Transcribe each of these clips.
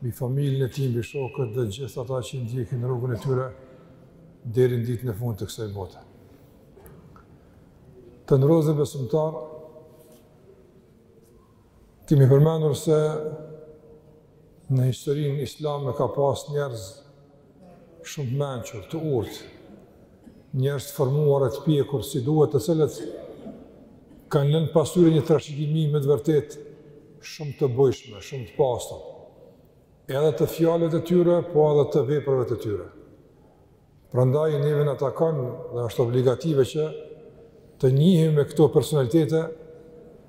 Mbi familjen e tij, mbi shokët dhe gjithë ata që i ndjekin rrugën e tyre deri në ditën e fundit të kësaj bote. Të nderuar besimtar, kemi përmendur se në historinë islame ka pas njerëz shumë të menqur, të urtë, njerëz të formuar e të pjekur si duhet të cilët kanë lënë pas tyre një trashëgimi me të vërtetë shumë të bujshme, shumë të pasur, edhe të fjalëve të tyre, po edhe të veprave të tyre. Prandaj, neve na takon dhe është obligative që të njihim me këto personalitete,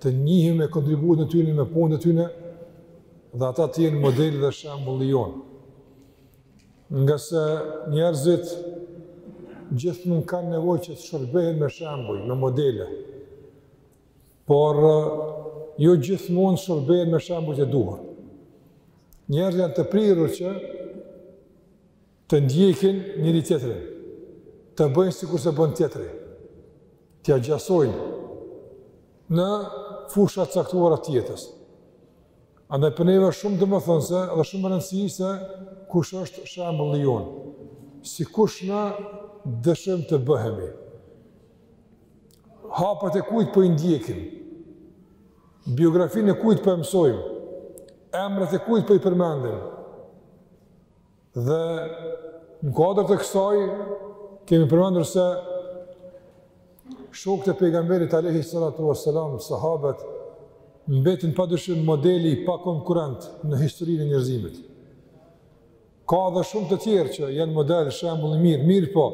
të njihim me kontributin e tyne, me punët e tyne, dhe ata të jenë model dhe shembull i jonë. Ngase njerëzit gjithmonë kanë nevojë që të shërbehen me shembuj, me modele. Por jo gjithmonë shërbehen me shembujt e duhur. Njerëzit janë të prirur që të ndjekin njëri-tjetrin, të bëjnë sikurse bën tjetri, t'ia gjasojnë në fusha të caktuara të jetës. Andaj për neve është shumë domethënëse dhe shumë e rëndësishme kush është shembulli ynë, si kush na dëshirojmë të bëhemi. Hapat e kujt po i ndjekim? Biografinë e kujt po e mësojmë? Emrat e kujt po i përmendim? Dhe në kuadër të kësaj kemi përmendur se shokët e pejgamberit alayhi salatu wassalam sahabët mbeten padyshim modeli pa konkurrent në historinë e njerëzimit. Ka edhe shumë të tjerë që janë model shembull i mirë, mirëpo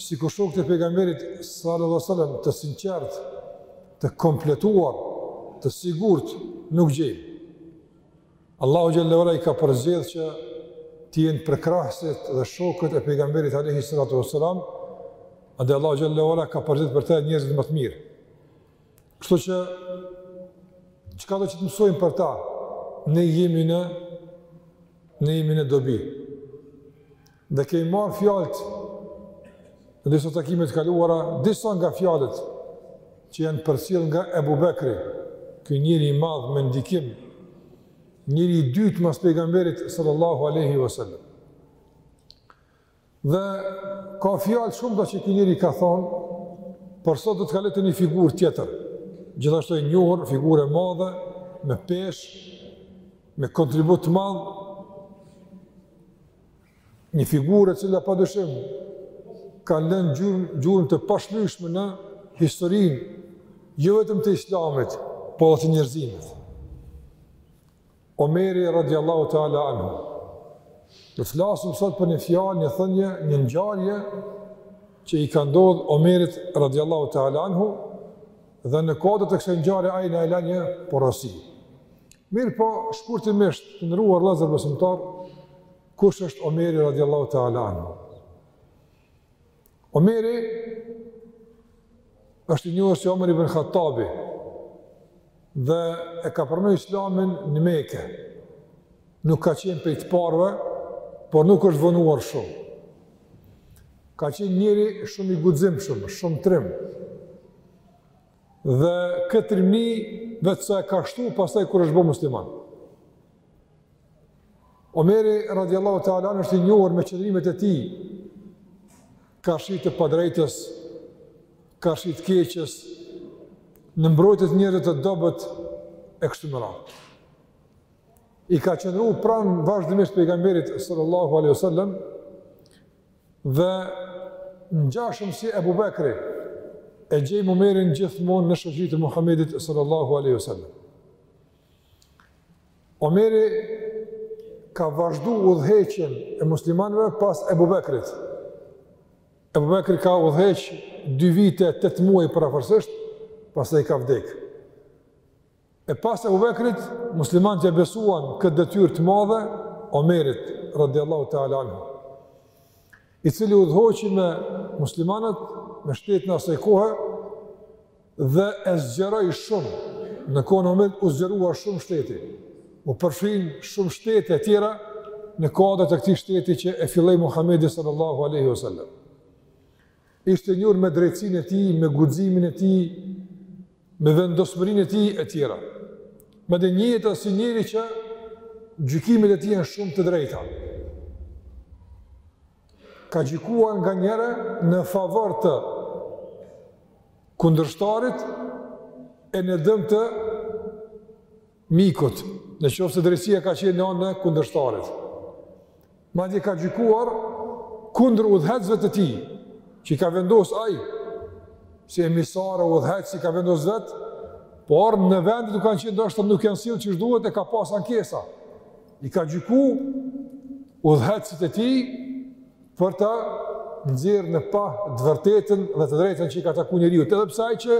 sikur shokët e pejgamberit sallallahu alaihi wasallam të sinqertë, të kompletuar, të sigurt nuk gjen. Allahu xhallahu ala i ka përzgjedh që të jenë përkrahësit dhe shokët e pejgamberit alayhi salatu wasalam, dhe Allahu xhallahu ala ka përzgjedh për të, njerëzit më të mirë. Kështu që çkado që të mësojmë për ta, ne jemi në ne jemi në dobi. Dhe kemi marrë fjalët në disa takime të kaluara, disa nga fjalët që janë përcjellë nga Ebu Bekri, ky njeri i madh me ndikim, njeri i dytë mas pejgamberit sallallahu aleyhi vësallam. Dhe ka fjalë të shumta që ky njeri ka thonë, por sot do të kalojmë te një figurë tjetër, gjithashtu e njohur, figurë e madhe, me peshë, me kontribut të madh, Një figurë e cila pa dyshim ka lënë gjurmë, gjurmë të pashlyshme në historinë, jo vetëm të islamit, po dhe të njerëzimit. Omeri radiallahu ta'ala anhu. Do të flasim sot për një fjalë, një thënie, një ngjarje që i ka ndodhë Omerit radiallahu ta'ala anhu, Dhe në kuadër të kësaj ngjarje ai na e la një porosi. Mirëpo, shkurtimisht, të nderuar vëllezër besimtarë, kush është Omeri radiallahu ta'ala anhu? Omeri është i njohur si Omer ibn Khattabi dhe e ka pranu islamin në Mekë. Nuk ka qenë prej të parëve, por nuk është vonuar shumë. Ka qenë njeri shumë i guximshëm, shumë trim. Dhe këtë trimni vetëm sa e ka shtu pastaj kur është bo musliman. Omeri radiallahu ta'ala anhu është i njohur me qëndrimet e tij, karshi të padrejtës, karshi të keqes, në mbrojtje të njerëzve të dobët e kështu me radhë. i ka qëndru pranë vazhdimisht pejgamberit sallallahu alaihi wasallam dhe ngjashëm si Ebu Bekri e gjejmë Omerin gjithmonë në shoqërinë e Muhamedit sallallahu alaihi wasallam. Omeri ka vazhdu udhëheqjen e muslimanëve pas Ebu Bekrit. Ebu Bekri ka udhëheq 2 vite 8 muaj përafërsisht, pastaj ka vdekë. E pas Ebu Bekrit, muslimanët ia besuan këtë detyrë të madhe Omerit, radiallahu ta'ala anhu, i cili udhëhoqi me muslimanët, me shtetin e asaj kohe, dhe e zgjeroi shumë, në kohën e Omerit u zgjerua shumë shteti, u përfshinë shumë shtete të tjera në kuadër të këtij shteti që e filloi Muhammedi sallallahu aleyhi wa sallam. Ishte i njohur me drejtësinë e tij, me guximin e tij, me vendosmërinë e tij e tjera. Madje njihet edhe si njeri që gjykimet e tij janë shumë të drejta. Ka gjykuar nganjëherë në favor të kundërshtarit e në dëm të mikut, në qoftë se drejtësia ka qenë në anën e kundërshtarit. Madje ka gjykuar kundër udhëheqësve të tij, që i ka vendos ai si emisarë, udhëheqës që i ka vendos vetë, por në vendin ku kanë qenë ndoshta nuk janë sill qysh duhet e ka pas ankesa. I ka gjyku udhëheqësit e tij për ta nxjerrë në pah të vërtetën dhe të drejtën që i ka taku njeriut, edhe pse ai që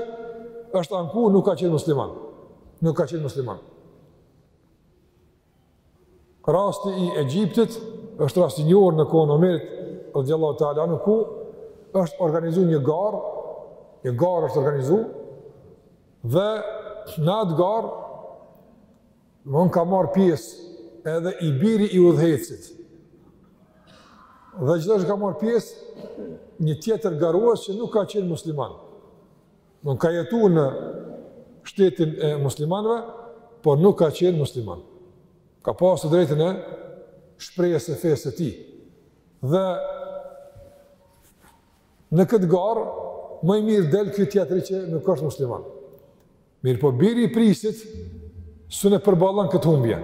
është anku nuk ka qenë musliman. Nuk ka qenë musliman. Rasti i Egjiptit është rasti i njohur në kohën e Omerit radhiyallahu ta'ala anhu, ku është organizu një garë, një garë është organizu dhe në atë garë domethonë ka marrë pjesë edhe i biri i udhëheqësit. Dhe gjithashtu ka marrë pjesë një tjetër garues që nuk ka qenë musliman. Domethonë ka jetu në shtetin e muslimanve, por nuk ka qenë musliman. Ka pasë të drejtën e shprehjes së fesë së tij. Dhe Në këtë garë, më i mirë del ky tjetri që nuk është musliman. Mirëpo, biri i prijësit s'un e përballon këtë humbje.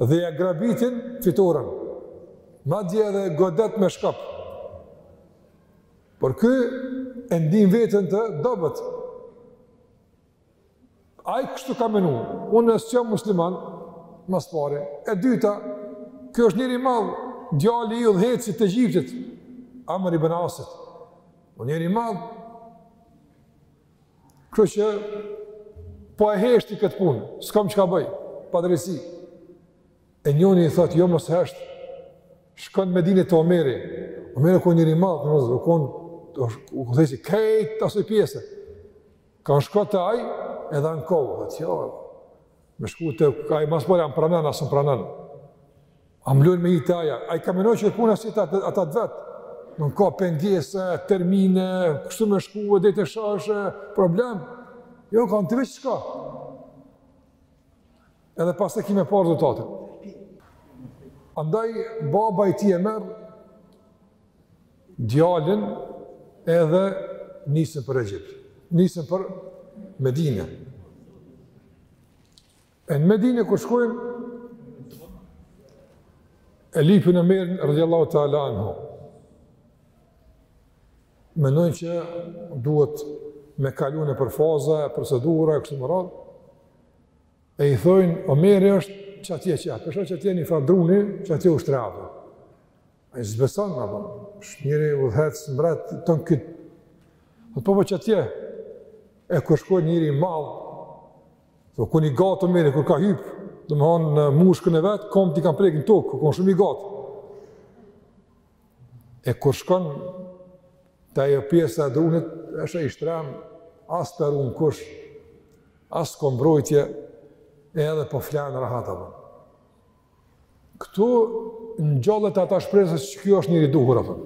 Dhe ia grabitin fitoren. Madje edhe e godet me shkop. Por ky e ndin veten të dobët. Ai kështu ka menu, unë s'jam musliman, ma s'pari. E dyta, ky është njeri i madh, djali i udhëheqësit të Egjiptit, Amr ibn Asit. O po njeri i madh, kështu që po e heshti këtë punë, s'kam çka bëj, padrejtësi. E njoni i thotë, jo mos hesht, shko n'Medine te Omeri. Omeri u kon njeri i madh, në rëzë, u kon, u kon udhëheqësi i krejt asaj pjese. Ka thanë shko te ai edhe ankohu, dhe tha, me shku te ai, ma s'pari a më pranon, a s'më pranon. A më lënë me hi te ai, ai ka menu që puna si te ata të vet, domethonë ka pengesa, termine, kështu me shku, deri te shefi, problem. Jo, ka thanë, ti veç shko. Edhe pastaj ki me pa rezultatin. Andaj, baba i tij e merr djalin edhe nisen për Egjipt, nisen për Medine. E në Medine kur shkojnë, e lypin Omerin radijallahu ta'ala anhu. Menojnë që duhet me kalu nëpër faza, e procedura, e kështu me radhë, e i thojnë, Omeri është qatje, qatje, përposh qatij njëfarë druni, qatje u shtri. Ai s'beson, apo, është njeri udhëheqës, mbret, tonë këto. Dhe po po qatje, e kur shkon, njeri i madh, dhe u kon i gatë Omeri, kur ka hypë, domethonë në mushkën e vet, komt i kan prekë në tokë, u kon shumë i gatë. E kur shkon, te ajo pjesë e drunit, është ai i shtrimë, as s'e run kush, as ka mbrojtje, edhe po flen rahat, apo. Këtu ngjallet te ata shpresa që ky është njeri i duhur aty.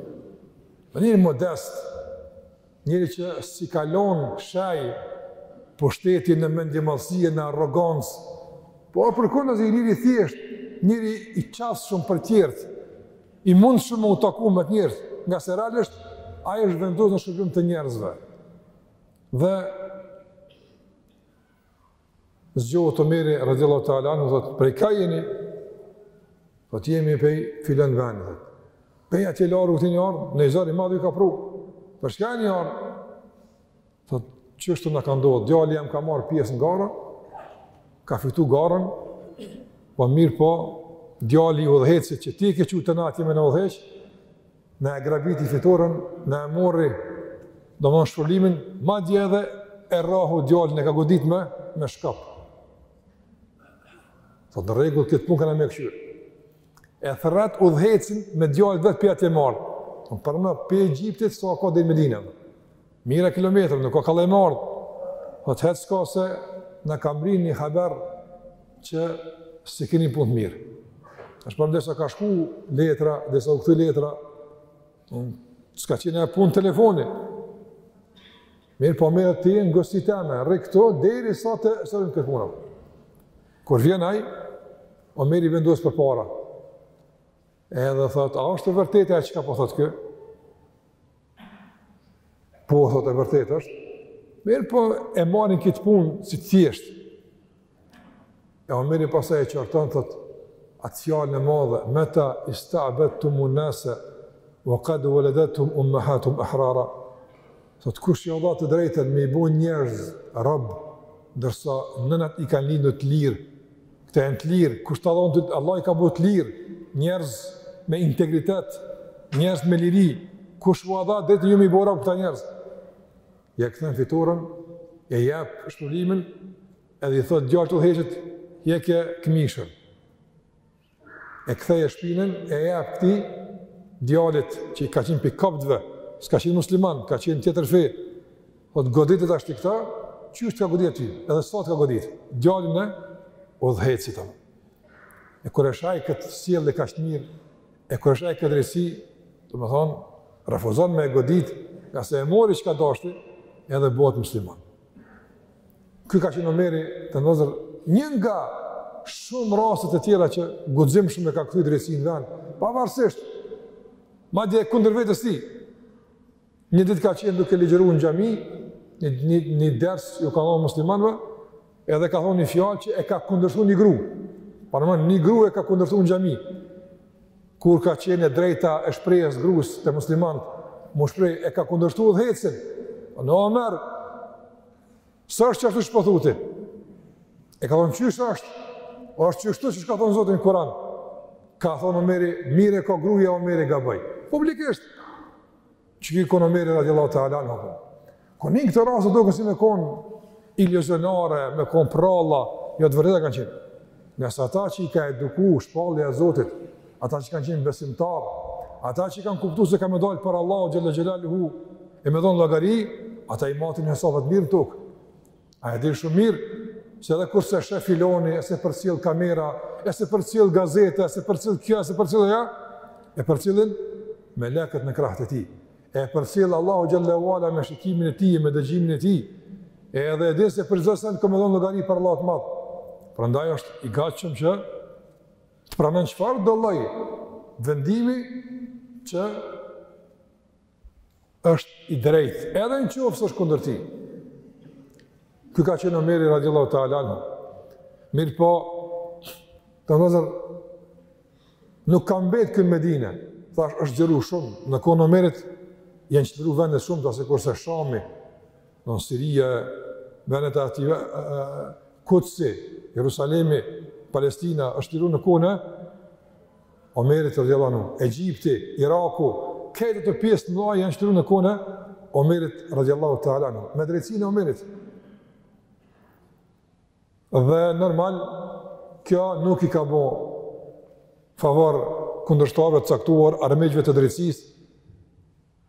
Njeri modest, njeri që s'i kalon shaj pushteti në mendjemadhësi, në arrogancë, po përkundrazi njeri i thjeshtë, njeri i qasshëm për tjerët, i mundshëm me u taku me të njerëzit, ngase realisht ai është vendosë në shërbim të njerëzve. Dhe Zgjohet Omeri radhiyallahu ta'ala anhu thot prej ka jeni? Po thot jemi prej filan vend. Pej atje larg kini ardh, një zor i madh ju ka pru. Për çka kini ardh? Thot qështu na ka ndodhur, djali jem ka marr pjesë në gara, ka fitu garën. Po mirëpo, djali i udhëheqësit që ti ke çu te na atje me na udhëheq, Na e grabiti fitoren, na e mori domethënë shpërblimin, madje edhe e rrahu djalin e ka godit me, me shkop. Thot në rregull, këtë punë kena me kqyr. E thrret udhëheqësin me djalin e vet pej atje me ardh. Për më, pej Egjiptit, sa, sa ka deri n'Medinë. Mijëra kilometra, nuk ka kollaj me ardhë. Thot, hec ka se na ka mrri një haber që s'i keni punët mirë. Tash pra derisa ka shku letra, derisa u kthy letra, s'ka qenë punë telefoni. Mirëpo mirë ti je n'gosti teme, rri këtu, derisa ta sqarojmë këtë punë. Kur vjen ai, Omeri i vendos përpara. Edhe thot, a është e vërtetë ajo çka po thot ky? Po thot e vërtetë është. Mirëpo e marrin këtë punë si të thjeshtë. E Omeri pastaj e qorton, thot, atë fjalën e madhe, meta ista'bedtum en-nase ve kad veledet'hum ummehatuhum ahrara, Thot kush ju dha të drejtën me i bo njerëz rob, ndërsa nënat i kanë lindur të lirë. Këta janë të lirë, kush ta dhon ditë Allahu i ka bërë të lirë, njerëz me integritet, njerëz me liri, kush u dha të drejtën ju me i bo rob këta njerëz. Ja kthen fitoren, e jep shpërblimin, edhe i thot djalit të udhëheqësit, hjeke këmishën. e ktheje shpinën e jep këtij djalit që ka qenë pej koptëve, s'ka qenë musliman, ka qenë tjetër fe. Thot godite tash ti këtë, qysh t'ka goditë ty, edhe sa t'ka goditë. Djalin e udhëheqësit atë. E kur e sheh këtë sjellje kaq të mirë, e kur e sheh këtë drejtësi, domethënë, refuzon me e godit, ngase e mori çka deshti, edhe bëhet musliman. Ky ka qenë Omeri të nderuar një nga shumë rastet e tjera që guximshëm e ka kthy drejtësinë në ven, pavarësisht, madje kundër vetes tij. Një ditë ka qenë duke ligjëru në xhami, një, një, një ders ju ka dhonë muslimanve, edhe ka thonë një fjalë që e ka kundërshtu një gru. Paramendo, një gru e ka kundërshtu në xhami. Kur ka qenë e drejta e shprehjes grus te muslimant, mu shpreh e ka kundërshtu udhëheqsin. O Omer, s'është qashtu qysh po thu ti? Po e ka thonë qysh është, o është qështu çka thonë Zoti n'Kuran? Ka thonë Omeri, mirë e ka gruja, Omeri gaboi. Publikisht, Qeky u konë Omeri radiallahu ta'ala anhu. Kanjëherë këto raste doken si me konë iluzionare, me konë përralla, jo të vërteta kanë qenë. Ngase ata që i ka eduku shpallja e Zotit, ata që kanë qenë besimtarë, ata që kanë kuptu se ka me dalë para Allahut, xhele xhelaluhu, e me dhonë llogari, ata i matin hesapet mirë në tokë. Ai e din shumë mirë, se edhe kur s'e shef filani, e s'e përcjell kamera, e s'e përcjell gazeta, e s'e përcjell kjo, e s'e përcjell ajo, e përcjellin melekët në krahët e tij, e përcjell Allahu xhele ve ala me shikimin e tij, me dëgjimin e tij, e edhe e din se për çdo sen ka me dhonë llogari para Allahut të madh. Prandaj është i gatshëm që të pranon çfarëdo lloj vendimi që është i drejtë, edhe në qoftë se është kundër tij. Ky ka qenë Omeri radiallahu ta'ala anhu. Mirëpo, të nderuar, nuk ka mbetë veç në Medine, thash është zgjëru shumë, në kohën e Omerit janë çliru vendet e shumta, sikurse Shami, Siria, vendet atje, Kudsi, Jerusalemi, Palestina, është çliru në kohën e Omerit radhiyallahu anhu, Egjipti, Iraku, krejt këto pjesë të mëdha janë çliru në kohën e Omerit radhiyallahu ta'ala anhu, me drejtësinë e Omerit. Dhe normal kjo nuk i ka bë favor kundërshtarëve të caktuar, armiqve të drejtësisë,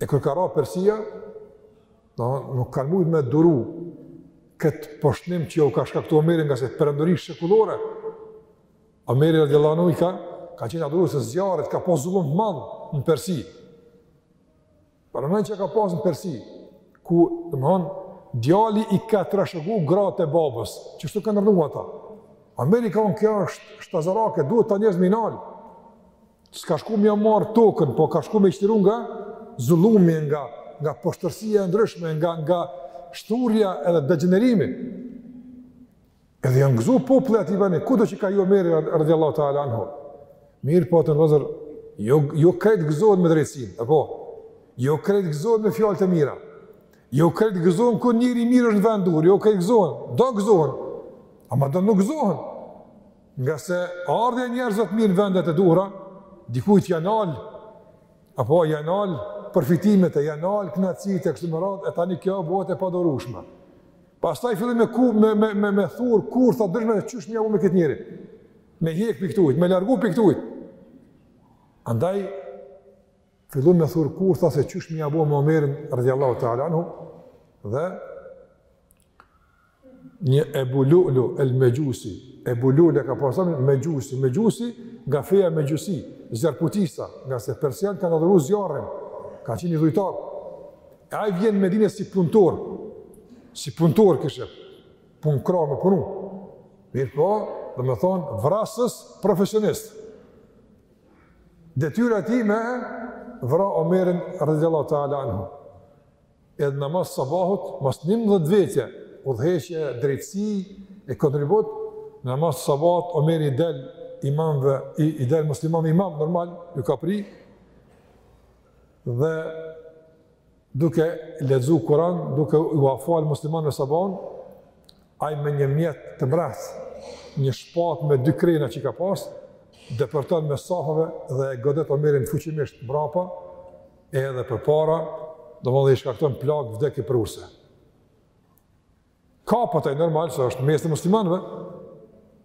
E kur ka ra Persia, do nuk kanë mujtë me duru këtë poshtnim që u ka shkaktu Omeri ngase perandori shekullore. Omeri radiallahu anhu i ka, ka qenë adhuruese e zjarrit ka pas zullum të madh në Persi. Perandori që ka pas në Persi, ku, domethonë, djali i ka trashëgu gratë e babës, qështu kanë urdhnu ata. Omeri ka thonë kjo është shtazarake, duhet ta njerëzimi nalë. S'ka shku me ja marrë tokën, po ka shku me i çliru nga zullumi, nga, nga poshtërsia e ndryshme, nga, nga shthurja edhe degjenerimi. Edhe janë gëzu popujt e atij veni, kudo që ka hy Omeri radiallahu ta'ala anhu. Mirëpo të nderuar vëllezër, jo, jo krejt gëzohen me drejtësinë, apo, jo krejt gëzohen me fjalë të mira, jo krejt gëzohen kur njeri i mirë është në vend të duhur, jo krejt gëzohen, do gëzohen, ama do nuk gëzohen. Ngase ardhja e njerëzve të mirë në vendet e duhura, dikujt ja nal, apo ja nal përfitimet e ja nal kënaqësitë e kështu me radhë, e tani kjo bëhet e padurushme. Pastaj fillojnë me, ku, me, me, me, me thur kurtha të ndryshme, dhe qysh me ja bo me këtë njeri. Me hjek prej këtuhit, me largu prej këtuhit. Andaj, fillojnë me thur kurtha se qysh me ja bo me Omerin, radiallahu ta'ala anhu, dhe Një Ebu Lu'lu el Mexhusi, Ebu Lu'lu e ka pas emrin, Mexhusi, Mexhusi nga feja Mexhusi, zjarrputista, ngase persianët kanë adhuru zjarrin, ka qenë idhujtar. E ai vjen në Medinë si punëtor, si punëtor kishe punë krahu me punu. Mirëpo, domethonë vrasës profesionist. Detyra e tij me vra Omerin radiallahu ta'ala anhu. Edhe në namaz sabahut, mas njëmbëdhjetë vjete udhëheqje, drejtësi e kontribut, në namaz të sabahut, Omeri i del imamve, i, i del muslimanve imam, normal, ju ka pri, dhe duke lexu Kuran, duke ua fal muslimanve sabahun, ai me një mjet të mprehtë, një shpatë me dy krena që i ka pas, depërton mes safave dhe e godet Omerin fuqimisht mrapa, edhe përpara, domethonë i shkakton plagë vdekjeprurëse. Kapet ai normal, se është mes të muslimanve,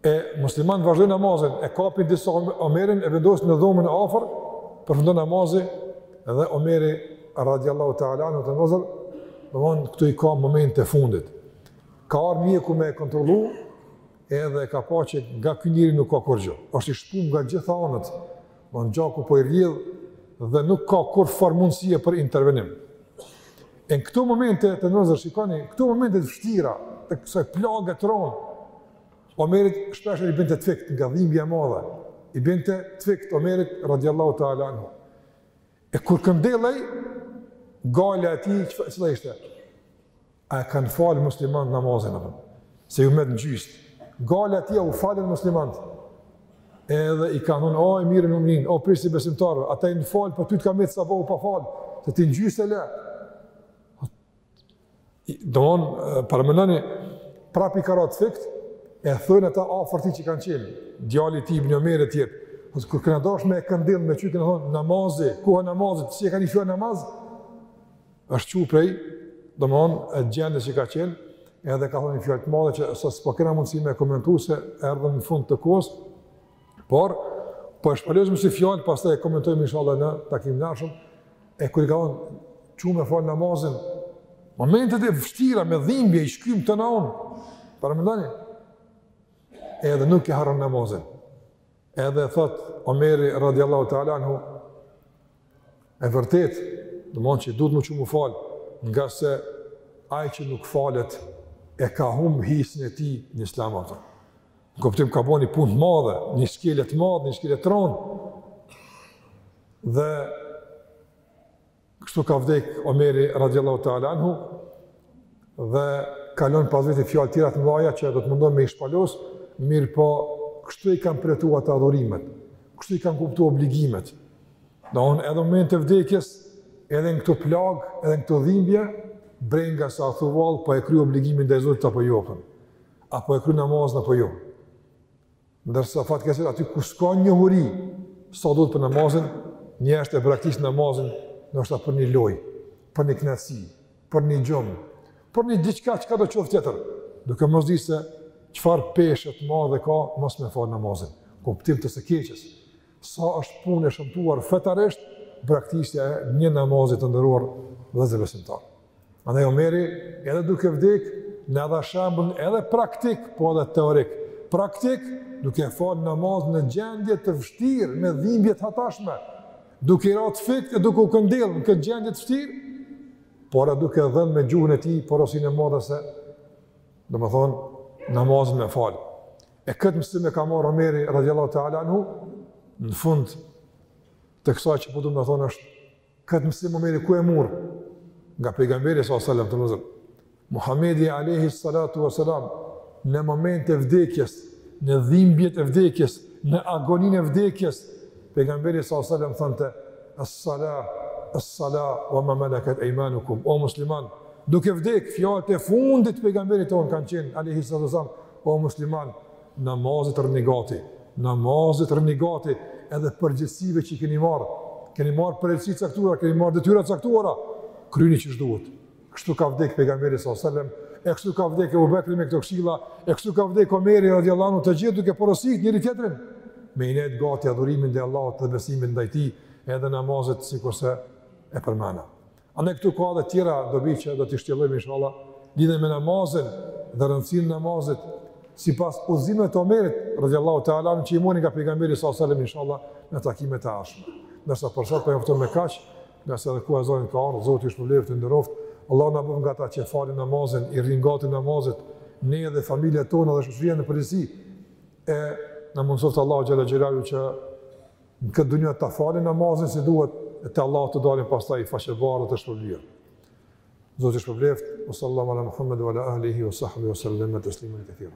e muslimanët vazhdojnë namazin, e kapin disa Omerin, e vendosin në dhomën e afër, përfundon namazi, edhe Omeri radiallahu ta'ala anhu, të nderuar vëllezër, domethonë, këtu i ka momentet e fundit. Ka ardh mjeku me e kontrollu, edhe ka pa që nga ky njeri nuk ka kurgjë. është i shpum nga gjitha anët, Domethonë gjaku po i rrjedh dhe nuk ka kurrfarë mundësie për intervenim. E në këto momente, të nderuar vëllezër shikoni, në këto momente të vështira, të kësaj plage të ronë, Omerit shpeshherë i binte të fikët nga dhimbja e madhe, i binte të fikët Omerit radiallahu ta'ala anhu. E kur këndelej, gajlja e tij, çfarë, cila ishte? a e kanë falë muslimantë namazin, apo, se ju met në gjysë, dalë ati, a u falën muslimantë, edhe i kanë thonë, o emirul muminin, o prijsi i besimtarëve, ata janë falë, po ty të ka met sabahu pa falë, se ti në gjysë e le. Domethonë, paramendoni, prap i ka ra të fikt, e thonë ata afër tij që kanë qenë, djali i tij, bënjo mire tjetë, Ose kur kena dashur me e këndell me çu kena thonë namazi, ku ka namazi, si e kanë thënë namaz? Është çu prej, domthonë, e gjendjes që ka qenë, edhe ka thonë një fjalë të madhe që sa s'po kena mundësi me e komentu se erdhëm në fund të kohës, por po e shpalosim si fjalë, pastaj e komentojmë inshallah në takimin e ardhshëm, e kur i ka thonë, çu me falë namazin, momentet e vështira me dhimbje i shkym, domethonë, paramendoni, edhe nuk e harron namazin. Edhe thotë Omeri radiallahu ta'ala anhu, e vërtetë, domethonë që duhet m'u çu m'u falë, ngase ai që nuk falet e ka humb hisen e tij në islam ato. Në kuptim ka bo një punë të madhe, një shkelje t'madhe, një shkelje t'rondë. Dhe Kështu ka vdek Omeri radiallahu ta'ala anhu dhe ka lon pas veti fjalë tjera të mdhaja që do të mundohna me i shpalos, mirëpo kështu i kanë përjetu ata adhurimet, kështu i kanë kuptu obligimet. Domethonë edhe momente vdekjes, edhe në këto plagë, edhe në këto dhimbje, brenga se a thu vallë, po e kry obligimin ndaj Zotit apo jo, a po e kry namazin apo jo. Ndërsa fatkeqësisht aty ku s'ka njohuri sa duhet për namazin, njerëzit e braktisin namazin, ndoshta për një lojë, për një kënaqësi, për një gjumë, për një diçka çkado qoftë tjetër, duke mos di se çfarë peshë të madhe ka mos me fal namazin. Kuptim të së keqes. Sa është punë e shëmtuar fetarisht braktisja e një namazi të ndëruar vëllezër besimtarë. Andaj Omeri, edhe duke vdek, na e dha shembullin edhe praktik, po edhe teorik. Praktik, duke falë namazin në gjendje të vështirë, me dhimbje të hatashme, duke i ra të fikt e duke u këndell në këtë gjendje të vështirë, por edhe duke dhënë me gjuhën e tij, porosinë e madhe se, domethonë, namazin me falë. E këtë mësim e ka marrë Omeri, radiallahu ta'ala anhu, në fund të kësaj që po du me thonë është, Këtë mësim Omeri ku e murr? Nga pejgamberi s.a.s. vëllezër. Muhammedi a.s. në momentet e vdekjes, në dhimbjet e vdekjes, në agoninë e vdekjes, pejgamberi s.a.s. thonte As-sala, as-sala, wa ma malakat eimanukum, o musliman, duke vdek, fjalët e fundit pejgamberit tonë kanë qenë, a.s. o musliman, Namazit rrini gati, namazit rrini gati edhe përgjegjësive që i keni marrë. Keni marrë përgjegjësi të caktuara, keni marrë detyra të caktuara. Kryeni siç duhet. Kështu ka vdek pejgamberi sallallahu alajhi wasallam, e kështu ka vdek Abu Bekri me këto këshilla, e kështu ka vdek Omeri radhiyallahu anhu të gjithë duke porositur njëri tjetrin me i ndejt gati adhurimit ndaj Allahut dhe besimit ndaj tij, edhe namazit sikurse e përmenda. Andaj këtu ka edhe tjera dobi që do t'i shtjellojmë inshallah, lidhen me namazin dhe rëndësinë e namazit, sipas udhëzimeve të Omerit radhiyallahu ta'ala anhu që i mori nga pejgamberi sallallahu alaihi wasallam inshallah në takimet e ardhshme. Ndërsa për sot po mjaftojmë me kaq, ngase edhe koha e ezanit ka ardhur, Zoti ju shpërbleft të nderuar. Allah na bëftë nga ata që falin namazin, i rrin gati namazit, ne dhe familjet tona dhe shoqëria në përgjithësi. E na mundësoftë Allahu xhele xhelaluhu që në këtë dunja ta falim namazin si duhet e te Allahu të dalim pastaj faqebardhë e të shpërblyer. Zoti ju shpërbleft, sallallahu ala Muhammed wa ala alihi wa sahbihi wa sallam taslimen katira.